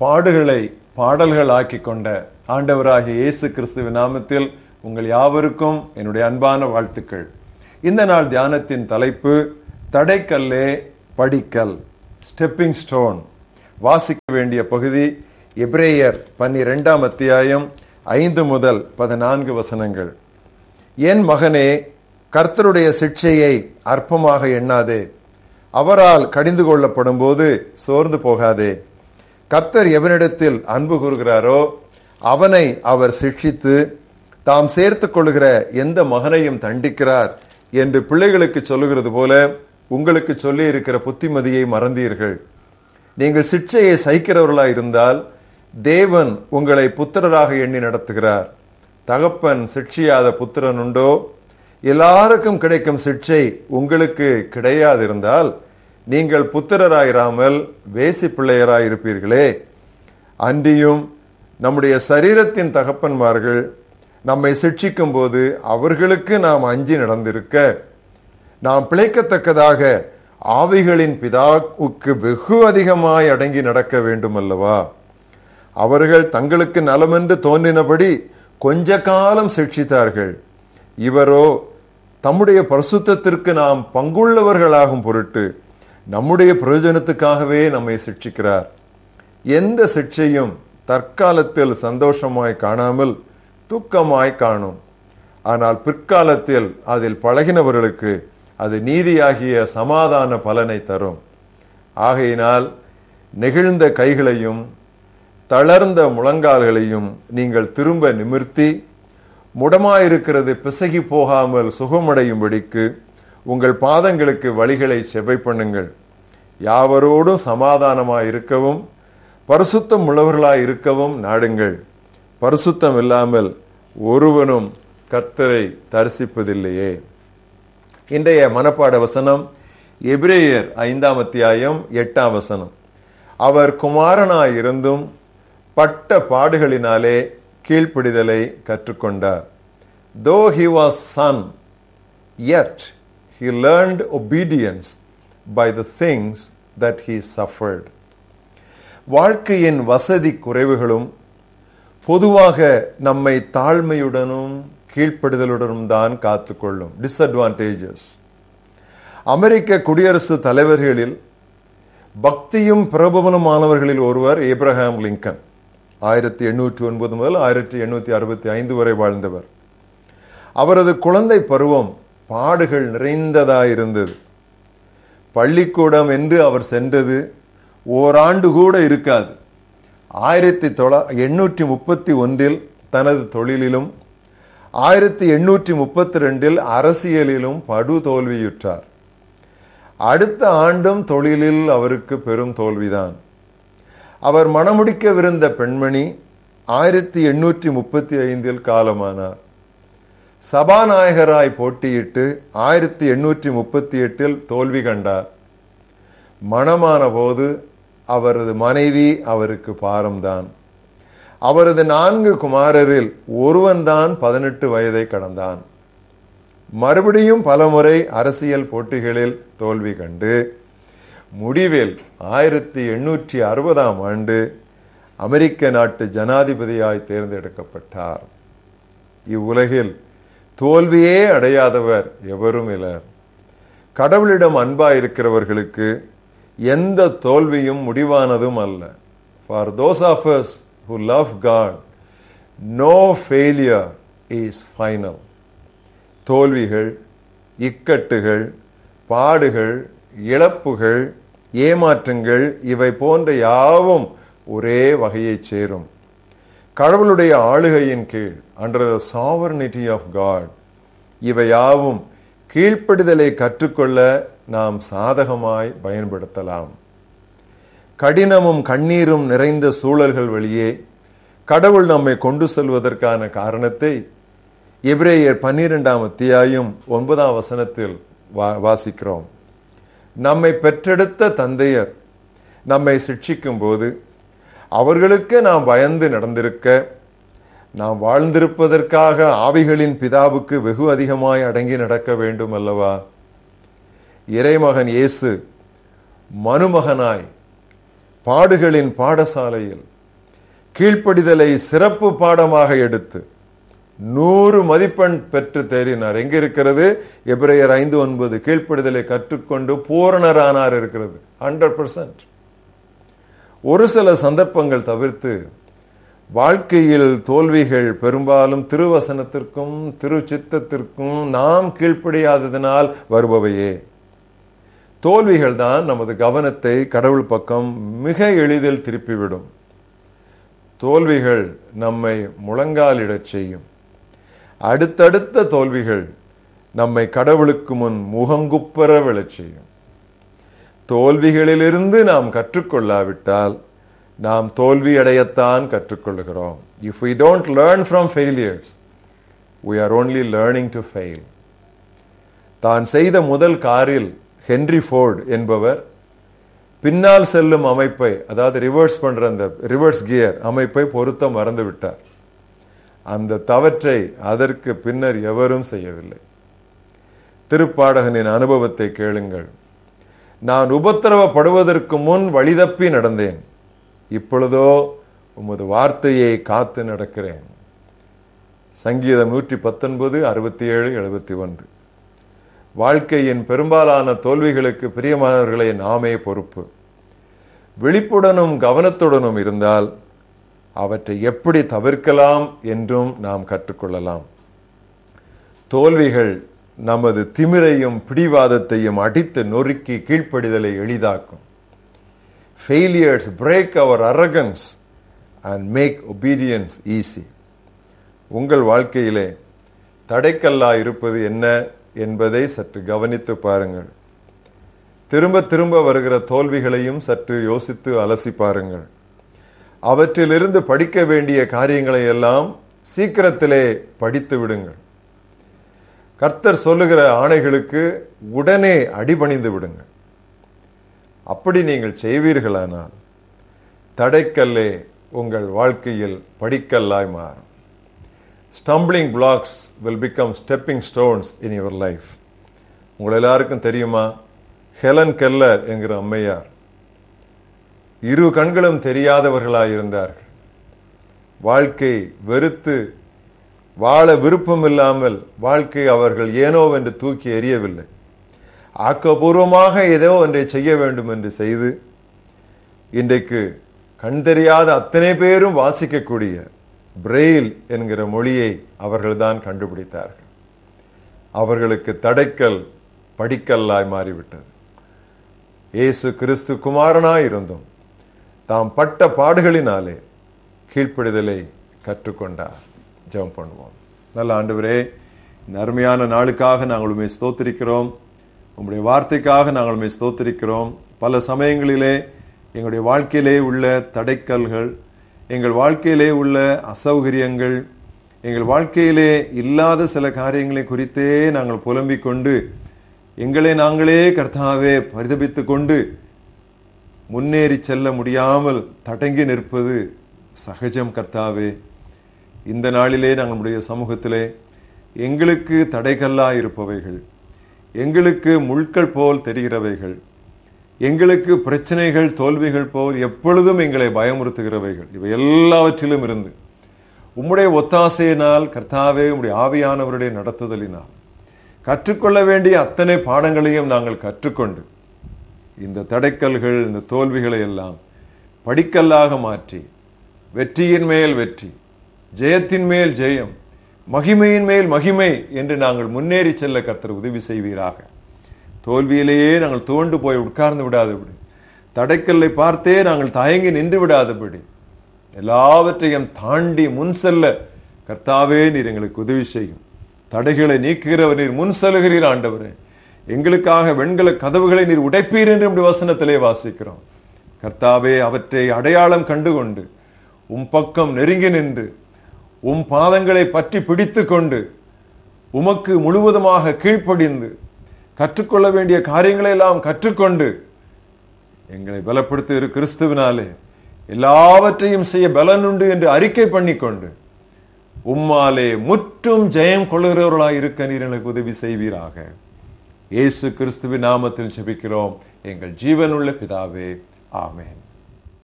பாடுகளை பாடல்கள் ஆக்கி கொண்ட ஆண்டவராகிய இயேசு கிறிஸ்துவ நாமத்தில் உங்கள் யாவருக்கும் என்னுடைய அன்பான வாழ்த்துக்கள். இந்த நாள் தியானத்தின் தலைப்பு தடைக்கல்லே படிக்கல் ஸ்டெப்பிங் ஸ்டோன் வாசிக்க வேண்டிய பகுதி எப்ரேயர் பன்னிரெண்டாம் அத்தியாயம் ஐந்து முதல் பதினான்கு வசனங்கள். என் மகனே கர்த்தருடைய சிக்ஷையை அற்பமாக எண்ணாதே. அவரால் கடிந்து கொள்ளப்படும் போது சோர்ந்து போகாதே. கர்த்தர் எவனிடத்தில் அன்பு கூறுகிறாரோ அவனை அவர் சிக்ஷித்து தாம் சேர்த்துக் கொள்கிற எந்த மகனையும் தண்டிக்கிறார் என்று பிள்ளைகளுக்கு சொல்லுகிறது போல உங்களுக்கு சொல்லி இருக்கிற புத்திமதியை மறந்தீர்கள். நீங்கள் சிக்ஷையை சகிக்கிறவர்களாக இருந்தால் தேவன் உங்களை புத்திரராக எண்ணி நடத்துகிறார். தகப்பன் சிக்ஷியாத புத்திரன் உண்டோ? எல்லாருக்கும் கிடைக்கும் சிக்ஷை உங்களுக்கு கிடையாதிருந்தால் நீங்கள் புத்திரராயிராமல் வேசி பிள்ளையராயிருப்பீர்களே அன்றியும் நம்முடைய சரீரத்தின் தகப்பன்மார்கள் நம்மை சிட்சிக்கும் போது அவர்களுக்கு நாம் அஞ்சி நடந்திருக்க நாம் பிழைக்கத்தக்கதாக ஆவிகளின் பிதாவுக்கு வெகு அதிகமாய் அடங்கி நடக்க வேண்டும் அல்லவா அவர்கள் தங்களுக்கு நலமென்று தோன்றினபடி கொஞ்ச காலம் சிக்ஷித்தார்கள். இவரோ தம்முடைய பரிசுத்தத்திற்கு நாம் பங்குள்ளவர்களாகும் பொருட்டு நம்முடைய பிரயோஜனத்துக்காகவே நம்மை சிக்ஷிக்கிறார். எந்த சிக்ஷையும் தற்காலத்தில் சந்தோஷமாய் காணாமல் துக்கமாய் காணும். ஆனால் பிற்காலத்தில் அதில் பழகினவர்களுக்கு அது நீதியாகிய சமாதான பலனை தரும். ஆகையினால் நெகிழ்ந்த கைகளையும் தளர்ந்த முழங்கால்களையும் நீங்கள் திரும்ப நிமிர்த்தி முடமாயிருக்கிறது பிசகி போகாமல் சுகமடையும்படிக்கு உங்கள் பாதங்களுக்கு வழிகளை செவ்வை பண்ணுங்கள். யாவரோடும் சமாதானமாக இருக்கவும் பரிசுத்தம் உள்ளவர்களாக இருக்கவும் நாடுங்கள். பரிசுத்தம் இல்லாமல் ஒருவனும் கர்த்தரை தரிசிப்பதில்லையே. இன்றைய மனப்பாட வசனம் எபிரேயர் ஐந்தாம் அத்தியாயம் எட்டாம் வசனம். அவர் குமாரனாயிருந்தும் பட்ட பாடுகளினாலே கீழ்ப்பிடிதலை கற்றுக்கொண்டார். Though he was son yet he learned obedience by the things that he suffered. வாழ்க்கையின் வசதி குறைவுகளும் பொதுவாக நம்மை தாழ்மையுடனும் கீழ்ப்படுதலுடனும் தான் காத்துக்கொள்ளும். டிஸ்அட்வான்டேஜஸ் அமெரிக்க குடியரசு தலைவர்களில் பக்தியும் பிரபலமானவர்களில் ஒருவர் ஏப்ரஹாம் லிங்கன். ஆயிரத்தி எண்ணூற்றி ஒன்பது முதல் ஆயிரத்தி எண்ணூற்றி அறுபத்தி ஐந்து வரை வாழ்ந்தவர். அவரது குழந்தை பருவம் பாடுகள் நிறைந்ததாயிருந்தது பள்ளிக்கூடம் என்று அவர் சென்றது ஓராண்டு கூட இருக்காது. ஆயிரத்தி தொள்ள எண்ணூற்றி முப்பத்தி ஒன்றில் தனது தொழிலிலும் ஆயிரத்தி எண்ணூற்றி முப்பத்தி ரெண்டில் அரசியலிலும் படு தோல்வியுற்றார் அடுத்த ஆண்டும் தொழிலில் அவருக்கு பெரும் தோல்விதான். அவர் மணமுடிக்கவிருந்த பெண்மணி ஆயிரத்தி எண்ணூற்றி முப்பத்தி ஐந்தில் காலமானார். சபாநாயகராய் போட்டியிட்டு ஆயிரத்தி எண்ணூற்றி முப்பத்தி எட்டில் தோல்வி கண்டார். மணமான போது அவரது மனைவி அவருக்கு பாரம்தான் அவரது நான்கு குமாரரில் ஒருவன்தான் பதினெட்டு வயதை கடந்தான். மறுபடியும் பலமுறை அரசியல் போட்டிகளில் தோல்வி கண்டு முடிவில் ஆயிரத்தி எண்ணூற்றி அறுபதாம் ஆண்டு அமெரிக்க நாட்டு ஜனாதிபதியாய் தேர்ந்தெடுக்கப்பட்டார். இவ்வுலகில் தோல்வியே அடையாதவர் எவரும் இலர் கடவுளிடம் அன்பாயிருக்கிறவர்களுக்கு எந்த தோல்வியும் முடிவானதும் அல்ல. For those of us who love God no failure is final தோல்விகள் இக்கட்டுகள் பாடுகள் இழப்புகள் ஏமாற்றங்கள் இவை போன்ற யாவும் ஒரே வகையைச் சேரும். கடவுளுடைய ஆளுகையின் கீழ் under the sovereignty of God இவை யாவும் கீழ்ப்படிதலை கற்றுக்கொள்ள நாம் சாதகமாய் பயன்படுத்தலாம். கடினமும் கண்ணீரும் நிறைந்த சூழல்கள் வழியே கடவுள் நம்மை கொண்டு செல்வதற்கான காரணத்தை எபிரேயர் பன்னிரெண்டாம் அத்தியாயம் ஒன்பதாம் வசனத்தில் வா- வாசிக்கிறோம். நம்மை பெற்றெடுத்த தந்தையர் நம்மை சிட்சிக்கும் போது அவர்களுக்கு நாம் பயந்து நடந்திருக்க நாம் வாழ்ந்திருப்பதற்காக ஆவிகளின் பிதாவுக்கு வெகு அதிகமாய் அடங்கி நடக்க வேண்டும் அல்லவா? இறைமகன் இயேசு மனுமகனாய் பாடுகளின் பாடசாலையில் கீழ்ப்படிதலை சிறப்பு பாடமாக எடுத்து நூறு மதிப்பெண் பெற்று தேறினார். எங்க இருக்கிறது? எபிரேயர் ஐந்து ஒன்பது கீழ்ப்படிதலை கற்றுக்கொண்டு பூரணரானார் இருக்கிறது. ஹண்ட்ரட் பர்சன்ட் ஒரு சில சந்தர்ப்பங்கள் தவிர்த்து வாழ்க்கையில் தோல்விகள் பெரும்பாலும் திருவசனத்திற்கும் திருச்சித்தத்திற்கும் நாம் கீழ்ப்படியாததினால் வருபவையே. தோல்விகள் தான் நமது கவனத்தை கடவுள் பக்கம் மிக எளிதில் திருப்பிவிடும். தோல்விகள் நம்மை முழங்காலிடச் செய்யும். அடுத்தடுத்த தோல்விகள் நம்மை கடவுளுக்கு முன் முகங்குப்பெற விழச் செய்யும். தோல்விகளிலிருந்து நாம் கற்றுக்கொள்ளாவிட்டால் நாம் தோல்வியடையத்தான் கற்றுக்கொள்கிறோம். If we don't learn from failures we are only learning to fail தான் செய்த முதல் காரில் ஹென்ரி ஃபோர்டு என்பவர் பின்னால் செல்லும் அமைப்பை அதாவது ரிவர்ஸ் பண்ற அந்த ரிவர்ஸ் கியர் அமைப்பை பொருத்த மறந்து விட்டார் அந்த தவற்றை அதற்கு பின்னர் எவரும் செய்யவில்லை. திருப்பாடகனின் அனுபவத்தை கேளுங்கள். நான் உபத்திரவப்படுவதற்கு முன் வழிதப்பி நடந்தேன். இப்பொழுதோ உமது வார்த்தையை காத்து நடக்கிறேன். சங்கீதம் நூற்றி பத்தொன்பது அறுபத்தி ஏழு எழுபத்தி ஒன்று வாழ்க்கையின் பெரும்பாலான தோல்விகளுக்கு பிரியமானவர்களை நாமே பொறுப்பு. விழிப்புடனும் கவனத்துடனும் இருந்தால் அவற்றை எப்படி தவிர்க்கலாம் என்றும் நாம் கற்றுக்கொள்ளலாம். தோல்விகள் நமது திமிரையும் பிடிவாதத்தையும் அடித்து நொறுக்கி கீழ்ப்படிதலை எளிதாக்கும். Failures break our arrogance and make obedience easy உங்கள் வாழ்க்கையிலே தடைக்கல்லா இருப்பது என்ன என்பதை சற்று கவனித்து பாருங்கள். திரும்ப திரும்ப வருகிற தோல்விகளையும் சற்று யோசித்து அலசி பாருங்கள். அவற்றிலிருந்து படிக்க வேண்டிய காரியங்களை எல்லாம் சீக்கிரத்திலே படித்து விடுங்கள். கர்த்தர் சொல்லுகிற ஆணைகளுக்கு உடனே அடிபணிந்து விடுங்கள். அப்படி நீங்கள் செய்வீர்களானால் தடைக்கல்லே உங்கள் வாழ்க்கையில் படிக்கல்லாய் மாறும். Stumbling blocks will become stepping stones in your life உங்கள் எல்லாருக்கும் தெரியுமா? ஹெலன் கெல்லர் என்கிற அம்மையார் இரு கண்களும் தெரியாதவர்களாக இருந்தார்கள் வாழ்க்கை வெறுத்து வாழ விருப்பம் இல்லாமல் வாழ்க்கை அவர்கள் ஏனோ என்று தூக்கி எறியவில்லை. ஆக்கப்பூர்வமாக ஏதோ ஒன்றை செய்ய வேண்டும் என்று செய்து இன்றைக்கு கண் தெரியாத அத்தனை பேரும் வாசிக்கக்கூடிய பிரெயில் என்கிற மொழியை அவர்கள்தான் கண்டுபிடித்தார்கள். அவர்களுக்கு தடைக்கல் படிக்கல்லாய் மாறிவிட்டது. இயேசு கிறிஸ்து குமாரனாய் இருந்தும் தாம் பட்ட பாடுகளினாலே கீழ்ப்படிதலை கற்றுக்கொண்டார். ஜெபம் பண்ணுவோம். நல்ல ஆண்டவரே இந்த அருமையான நாளுக்காக நாங்கள் உண்மை ஸ்தோத்திரிக்கிறோம். உங்களுடைய வார்த்தைக்காக நாங்கள் உண்மை ஸ்தோத்திரிக்கிறோம். பல சமயங்களிலே எங்களுடைய வாழ்க்கையிலே உள்ள தடைக்கல்கள் எங்கள் வாழ்க்கையிலே உள்ள அசௌகரியங்கள் எங்கள் வாழ்க்கையிலே இல்லாத சில காரியங்களை குறித்தே நாங்கள் புலம்பிக் கொண்டு எங்களை நாங்களே கர்த்தாவே பரிதபித்து கொண்டு முன்னேறி செல்ல முடியாமல் தடங்கி நிற்பது சகஜம் கர்த்தாவே. இந்த நாளிலே நம்முடைய சமூகத்திலே எங்களுக்கு தடைகல்லா இருப்பவைகள் எங்களுக்கு முட்கள் போல் தெரிகிறவைகள் எங்களுக்கு பிரச்சனைகள் தோல்விகள் போல் எப்பொழுதும் எங்களை பயமுறுத்துகிறவைகள். இவை எல்லாவற்றிலும் இருந்து உம்முடைய ஒத்தாசையினால் கர்த்தாவே உம்முடைய ஆவியானவருடைய நடத்துதலினால் கற்றுக்கொள்ள வேண்டிய அத்தனை பாடங்களையும் நாங்கள் கற்றுக்கொண்டு இந்த தடைக்கல்கள் இந்த தோல்விகளை எல்லாம் படிக்கல்லாக மாற்றி வெற்றியின் மேல் வெற்றி ஜெயத்தின் மேல் ஜெயம் மகிமையின் மேல் மகிமை என்று நாங்கள் முன்னேறி செல்ல கர்த்தர் உதவி செய்வீராக. தோல்வியிலேயே நாங்கள் தோண்டு போய் உட்கார்ந்து விடாதபடி தடைக்கல்லை பார்த்தே நாங்கள் தயங்கி நின்று விடாதபடி எல்லாவற்றையும் தாண்டி முன் செல்ல கர்த்தாவே நீர் எங்களுக்கு உதவி செய்யும். தடைகளை நீக்குகிறவர் நீர் முன் செல்கிறீர் ஆண்டவரே. எங்களுக்காக வெண்கல கதவுகளை நீர் உடைப்பீர் என்று நம்முடைய வசனத்திலே வாசிக்கிறோம். கர்த்தாவே அவற்றை அடையாளம் கண்டுகொண்டு உம் பக்கம் நெருங்கி நின்று உம் பாதங்களை பற்றி பிடித்து கொண்டு உமக்கு முழுவதுமாக கீழ்ப்படிந்து கற்றுக்கொள்ள வேண்டிய காரியங்களை எல்லாம் கற்றுக்கொண்டு எங்களை பலப்படுத்த இரு கிறிஸ்துவினாலே எல்லாவற்றையும் செய்ய பலனுண்டு என்று அறிக்கை பண்ணிக்கொண்டு உம்மாலே முற்றும் ஜெயம் கொள்ளுகிறவர்களாய் இருக்க நீர் எனக்கு உதவி செய்வீராக. இயேசு கிறிஸ்துவின் நாமத்தில் ஜெபிக்கிறோம். எங்கள் ஜீவனுள்ள பிதாவே ஆமேன்.